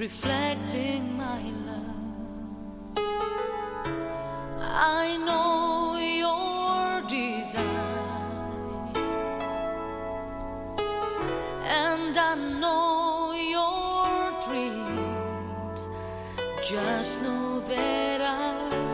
reflecting my love. I know your design, and I know your dreams. Just know that.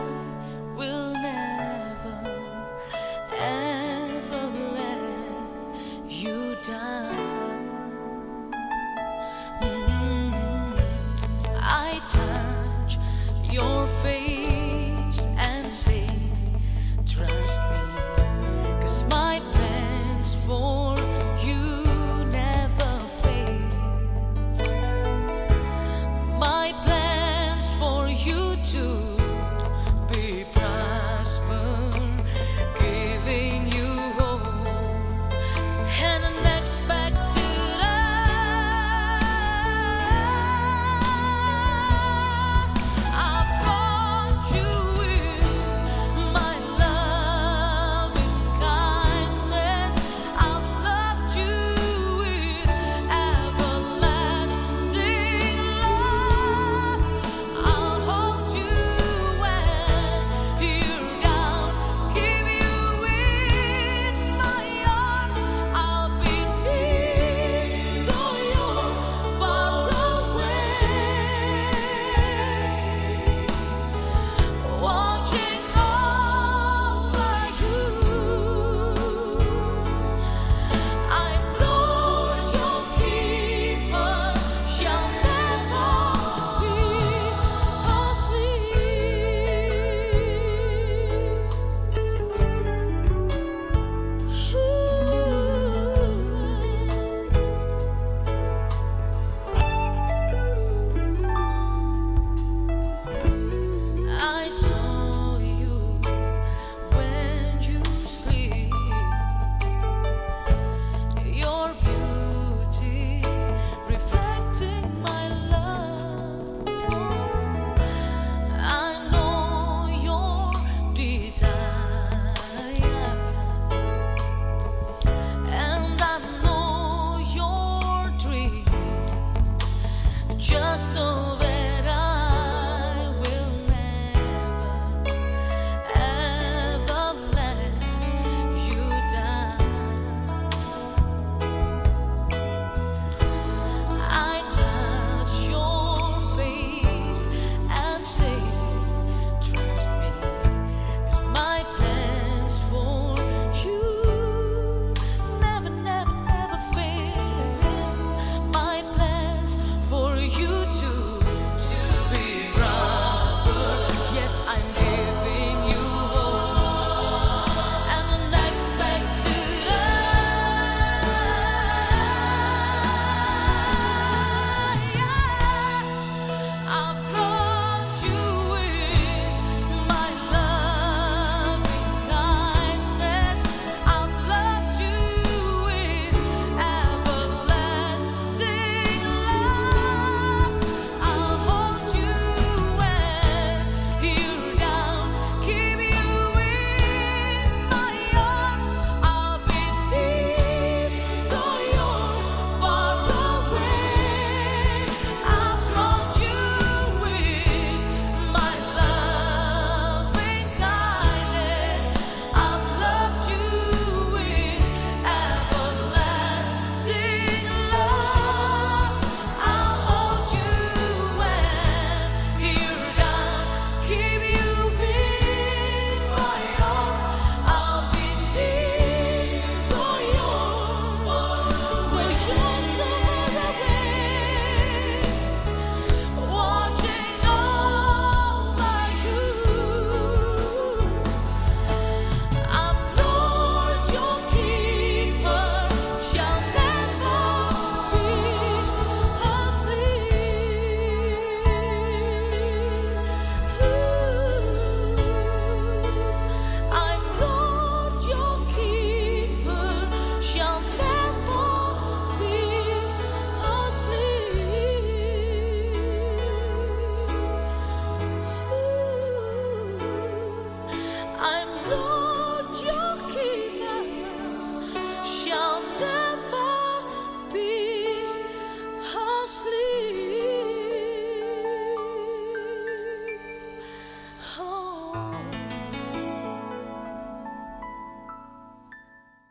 To.